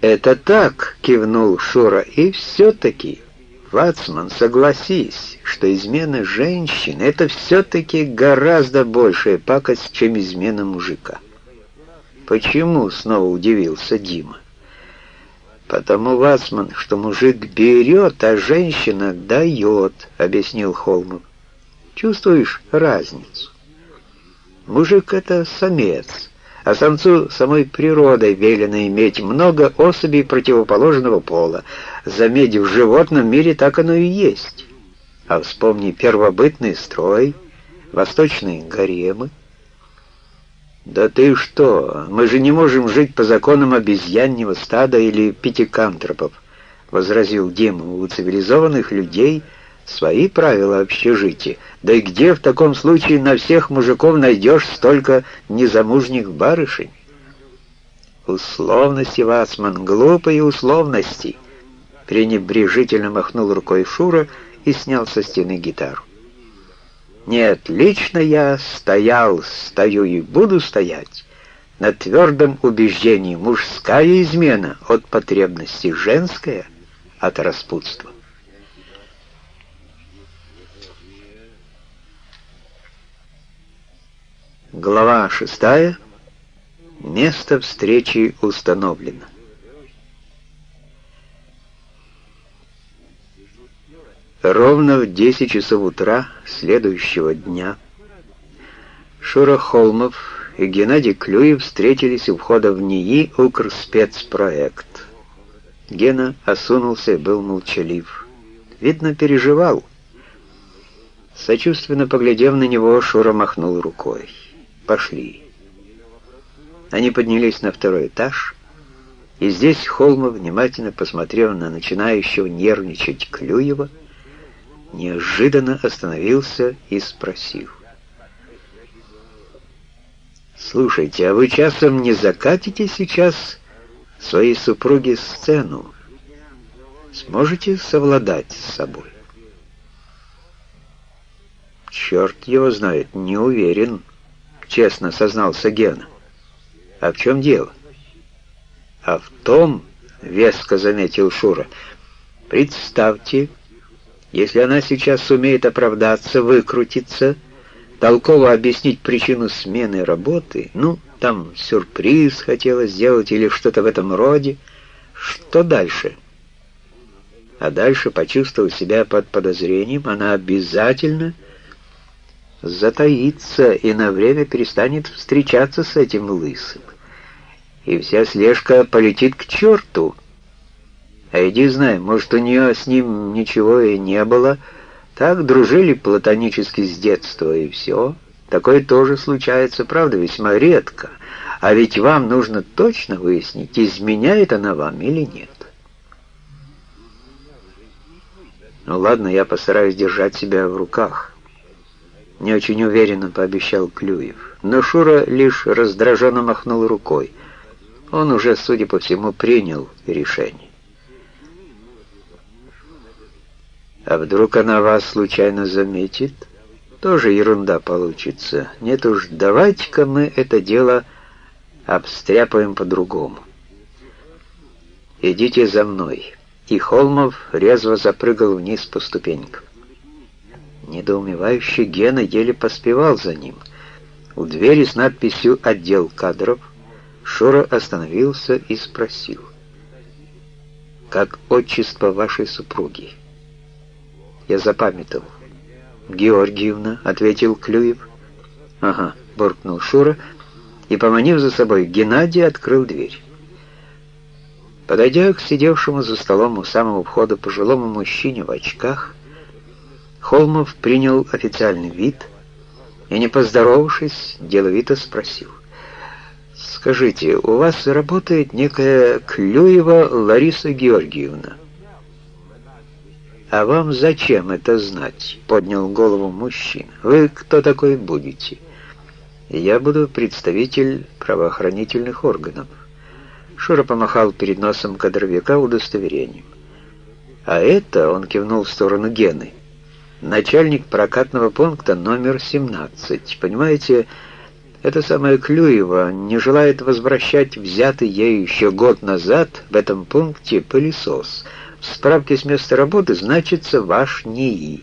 «Это так», — кивнул Шура, — «и все-таки, Вацман, согласись, что измена женщины — это все-таки гораздо большая пакость, чем измена мужика». «Почему?» — снова удивился Дима. «Потому, Вацман, что мужик берет, а женщина дает», — объяснил Холмов. «Чувствуешь разницу? Мужик — это самец, а самцу самой природой велено иметь много особей противоположного пола. Заметь, в животном мире так оно и есть. А вспомни первобытный строй, восточные гаремы. «Да ты что? Мы же не можем жить по законам обезьяннего стада или пятикантропов», — возразил Дима. «У цивилизованных людей свои правила общежития». Да и где в таком случае на всех мужиков найдешь столько незамужних барышень? Условности, Вацман, глупые условности. Пренебрежительно махнул рукой Шура и снял со стены гитару. Нет, лично я стоял, стою и буду стоять на твердом убеждении мужская измена от потребности, женская от распутства. Глава шестая. Место встречи установлено. Ровно в 10 часов утра следующего дня Шура Холмов и Геннадий Клюев встретились у входа в НИИ «Укрспецпроект». Гена осунулся и был молчалив. Видно, переживал. Сочувственно поглядев на него, Шура махнул рукой. Пошли. Они поднялись на второй этаж, и здесь Холмов, внимательно посмотрев на начинающего нервничать Клюева, неожиданно остановился и спросил. «Слушайте, а вы часом не закатите сейчас своей супруге сцену? Сможете совладать с собой?» «Черт его знает, не уверен», честно сознался Гена. «А в чем дело?» «А в том, — веско заметил Шура, — представьте, если она сейчас сумеет оправдаться, выкрутиться, толково объяснить причину смены работы, ну, там сюрприз хотела сделать или что-то в этом роде, что дальше?» А дальше, почувствовав себя под подозрением, она обязательно затаится и на время перестанет встречаться с этим лысым. И вся слежка полетит к черту. А иди знай, может, у нее с ним ничего и не было. Так дружили платонически с детства, и все. Такое тоже случается, правда, весьма редко. А ведь вам нужно точно выяснить, изменяет она вам или нет. Ну ладно, я постараюсь держать себя в руках. Не очень уверенно пообещал Клюев. Но Шура лишь раздраженно махнул рукой. Он уже, судя по всему, принял решение. А вдруг она вас случайно заметит? Тоже ерунда получится. Нет уж, давайте-ка мы это дело обстряпаем по-другому. Идите за мной. И Холмов резво запрыгал вниз по ступенькам. Недоумевающий Гена еле поспевал за ним. У двери с надписью «Отдел кадров» Шура остановился и спросил. «Как отчество вашей супруги?» Я запамятовал. «Георгиевна», — ответил Клюев. «Ага», — буркнул Шура, и, поманив за собой Геннадий, открыл дверь. Подойдя к сидевшему за столом у самого входа пожилому мужчине в очках, Холмов принял официальный вид и, не поздоровавшись, деловито спросил. «Скажите, у вас работает некая Клюева Лариса Георгиевна?» «А вам зачем это знать?» — поднял голову мужчина. «Вы кто такой будете?» «Я буду представитель правоохранительных органов». Шура помахал перед носом кадровика удостоверением. «А это...» — он кивнул в сторону Гены — начальник прокатного пункта номер 17. Понимаете, Это самое Клюева не желает возвращать взятый ею еще год назад в этом пункте пылесос. В справке с места работы значится ваш НИИ.